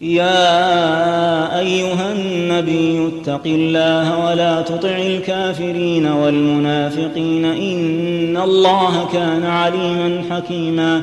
يا أيها النبي اتق الله ولا تطع الكافرين والمنافقين إن الله كان عليما حكيما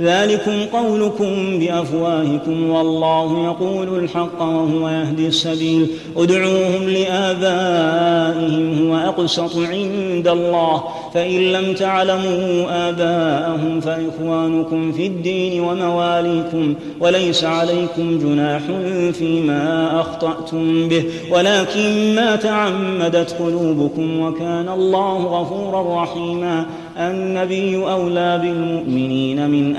ذلكم قولكم بأفواهكم والله يقول الحق وهو يهدي السبيل. ادعوهم لآبائهم هو أقسط عند الله. فإن لم تعلموا آباءهم فإخوانكم في الدين ومواليكم وليس عليكم جناح فيما أخطأتم به. ولكن ما تعمدت قلوبكم وكان الله غفورا رحيما. النبي أولى بالمؤمنين من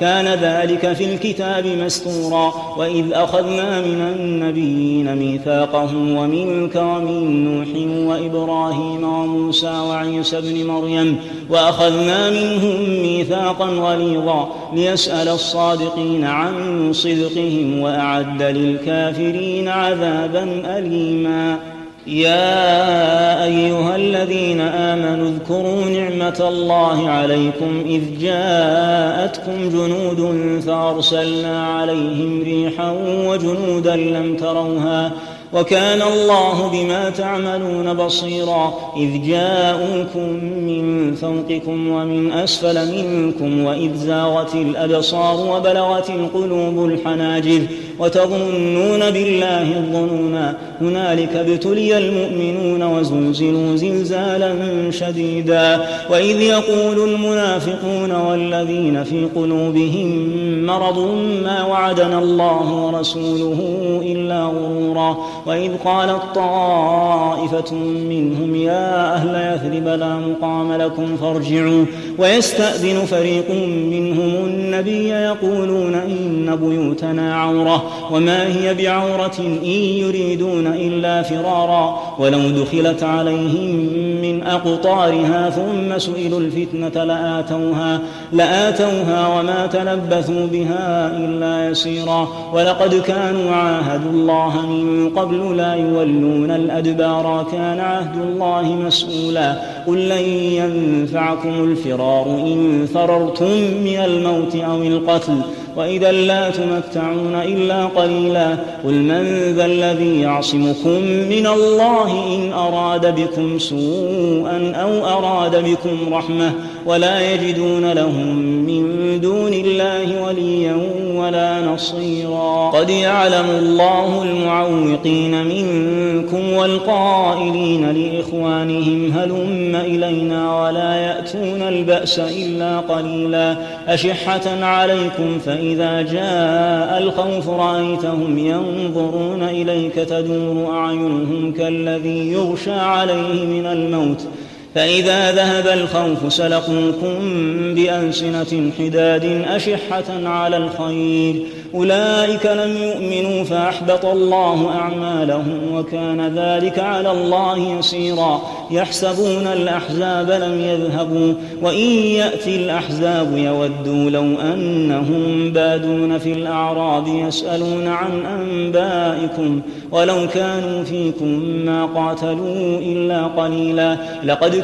كان ذلك في الكتاب مستورا وإذ أخذنا من النبيين ميثاقهم ومنك ومن نوح وإبراهيم وموسى وعيسى ابن مريم وأخذنا منهم ميثاقا غليظا ليسأل الصادقين عن صدقهم وأعد للكافرين عذابا أليما يا أيها الذين آمنوا اذكروا نعمة الله عليكم إذ جاءتكم جنود فأرسلنا عليهم ريحا وجنودا لم تروها وكان الله بما تعملون بصيرا إذ جاءوكم من فوقكم ومن أسفل منكم وإذ زاغت الأبصار وبلغت القلوب الحناجر وتظنون بالله الظنونا. هنالك ابتلي المؤمنون وزلزلوا زلزالا شديدا. وإذ يقول المنافقون والذين في قلوبهم مرض ما وعدنا الله ورسوله إلا غرورا. وإذ قالت طائفه منهم يا أهل يثرب لا مقام لكم فارجعوا. ويستأذن فريق منهم النبي يقولون إن بيوتنا عورة. وما هي بعورة إن يريدون إلا فرارا ولو دخلت عليهم من أقطارها ثم سئلوا الفتنة لآتوها لآتوها وما تلبثوا بها إلا يسيرا. ولقد كانوا عاهدوا الله من قبل لا يولون الأدبار كان عهد الله مسؤولا. قل لن ينفعكم الفرار إن فررتم من الموت أو القتل. وإذا لا تمتعون إلا قليلا قل من ذا الذي يعصمكم من الله إن أراد بكم سوءا أو أراد بكم رحمة ولا يجدون لهم دون الله وليا ولا نصيرا. قد يعلم الله المعوقين منكم والقائلين لإخوانهم هلم إلينا ولا يأتون البأس إلا قليلا. أشحة عليكم فإذا جاء الخوف رأيتهم ينظرون إليك تدور أعينهم كالذي يغشى عليه من الموت. فإذا ذهب الخوف سلقوكم بألسنة حداد أشحة على الخير. أولئك لم يؤمنوا فأحبط الله أعمالهم وكان ذلك على الله يسيرا. يحسبون الأحزاب لم يذهبوا وإن يأتي الأحزاب يودوا لو أنهم بادون في الأعراب يسألون عن أنبائكم ولو كانوا فيكم ما قاتلوا إلا قليلا. لقد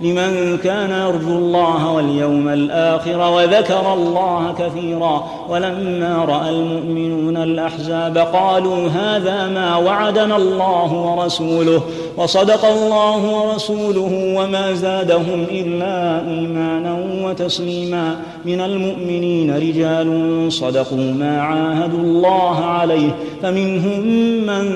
لمن كان يرجو الله واليوم الآخر وذكر الله كثيرا ولما رأى المؤمنون الأحزاب قالوا هذا ما وعدنا الله ورسوله وصدق الله ورسوله وما زادهم إلا إيمانا وتسليما من المؤمنين رجال صدقوا ما عاهدوا الله عليه فمنهم من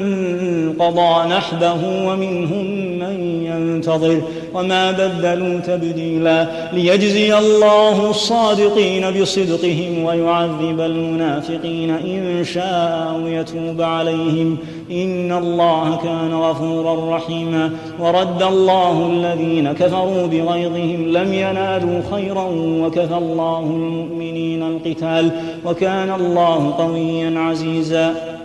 قضى نحبه ومنهم من ينتظر وما بدل بدلوا تبديلا ليجزي الله الصادقين بصدقهم ويعذب المنافقين إن شاء يتوب عليهم. إن الله كان غفورا رحيما. ورد الله الذين كفروا بغيظهم لم ينالوا خيرا وكفى الله المؤمنين القتال. وكان الله قويا عزيزا.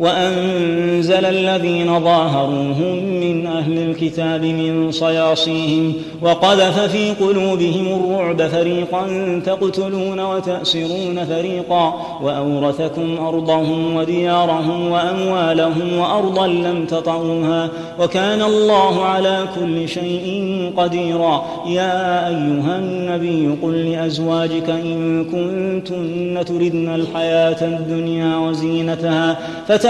وأنزل الذين ظاهروهم من أهل الكتاب من صياصيهم وقذف في قلوبهم الرعب فريقا تقتلون وتأسرون فريقا وأورثكم أرضهم وديارهم وأموالهم وأرضا لم تطعوها وكان الله على كل شيء قديرا يا أيها النبي قل لأزواجك إن كنتن تردن الحياة الدنيا وزينتها فتعالى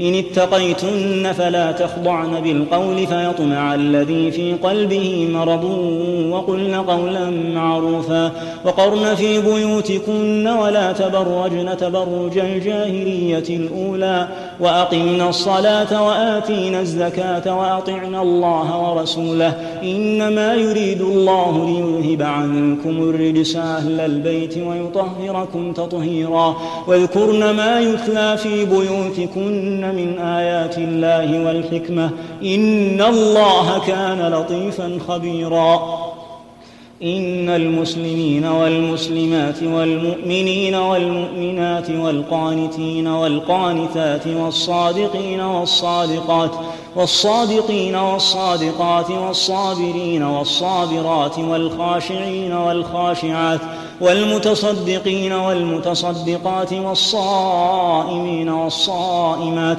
إن اتقيتن فلا تخضعن بالقول فيطمع الذي في قلبه مرض وقلن قولا معروفا وقرن في بيوتكن ولا تبرجن تبرج الجاهلية الأولى واقمنا الصلاة واتينا الزكاة واطعنا الله ورسوله إنما يريد الله ليذهب عنكم الرجس أهل البيت ويطهركم تطهيرا واذكرن ما يتلى في بيوتكن من آيات الله والحكمة. إن الله كان لطيفا خبيرا. إن المسلمين والمسلمات والمؤمنين والمؤمنات والقانتين والقانتات والصادقين والصادقات والصادقين والصادقات والصابرين والصابرات والخاشعين والخاشعات والمتصدقين والمتصدقات والصائمين والصائمات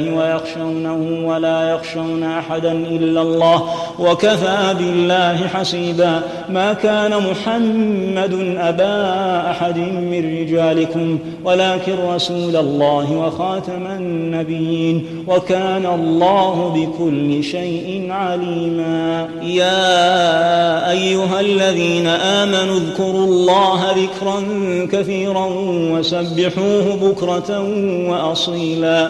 ويخشونه ولا يخشون أحدا إلا الله وكفى بالله حسيبا ما كان محمد أبا أحد من رجالكم ولكن رسول الله وخاتم النبيين وكان الله بكل شيء عليما. يا أيها الذين آمنوا اذكروا الله ذكرا كثيرا وسبحوه بكرة وأصيلا.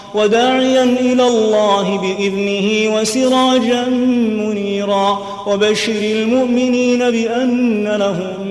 وداعيا إلى الله بإذنه وسراجا منيرا وبشر المؤمنين بأن لهم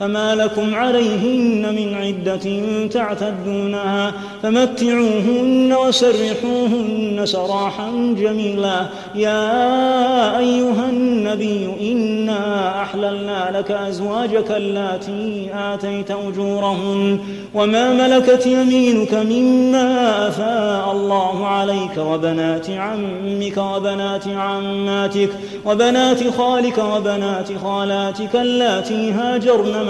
فما لكم عليهن من عدة تعتدونها فمتعوهن وسرحوهن سراحا جميلا يا أيها النبي إنا أحللنا لك أزواجك اللاتي آتيت أجورهن وما ملكت يمينك مما أفاء الله عليك وبنات عمك وبنات عماتك وبنات خالك وبنات خالاتك اللاتي هاجرن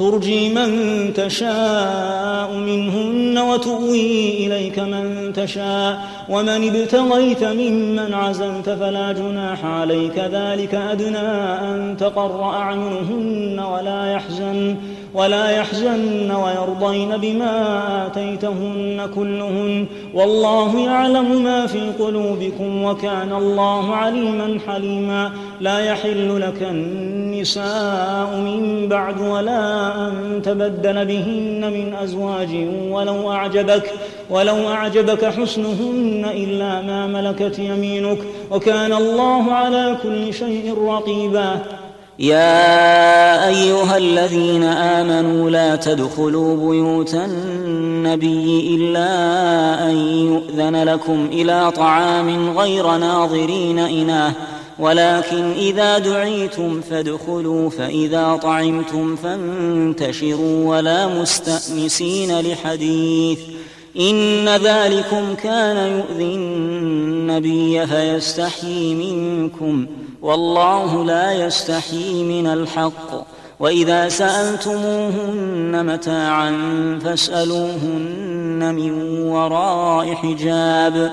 ترجي من تشاء منهن وتؤوي إليك من تشاء. ومن ابتغيت ممن عزلت فلا جناح عليك ذلك أدنى أن تقر أعينهن ولا يحزن ولا يحزن ويرضين بما آتيتهن كلهن. والله يعلم ما في قلوبكم وكان الله عليما حليما. لا يحل لك النساء من بعد ولا أن تبدل بهن من أزواج ولو أعجبك. ولو أعجبك حسنهن إلا ما ملكت يمينك وكان الله على كل شيء رقيبا. يا أيها الذين آمنوا لا تدخلوا بيوت النبي إلا أن يؤذن لكم إلى طعام غير ناظرين إناه ولكن إذا دعيتم فادخلوا فإذا طعمتم فانتشروا ولا مستأنسين لحديث. إن ذلكم كان يؤذي النبي فيستحيي منكم والله لا يستحيي من الحق وإذا سألتموهن متاعا فاسألوهن من وراء حجاب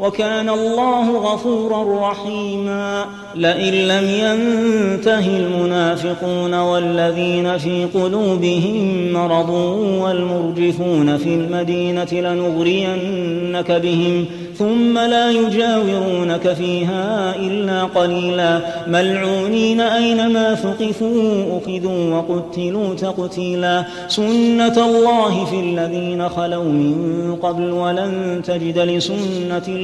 وكان الله غفورا رحيما. لئن لم ينته المنافقون والذين في قلوبهم مرض والمرجفون في المدينة لنغرينك بهم ثم لا يجاورونك فيها إلا قليلا. ملعونين أينما ثقفوا أخذوا وقتلوا تقتيلا. سنة الله في الذين خلوا من قبل ولن تجد لسنة الله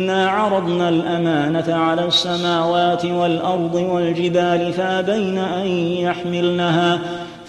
إنا عرضنا الأمانة على السماوات والأرض والجبال فأبين أن يحملنها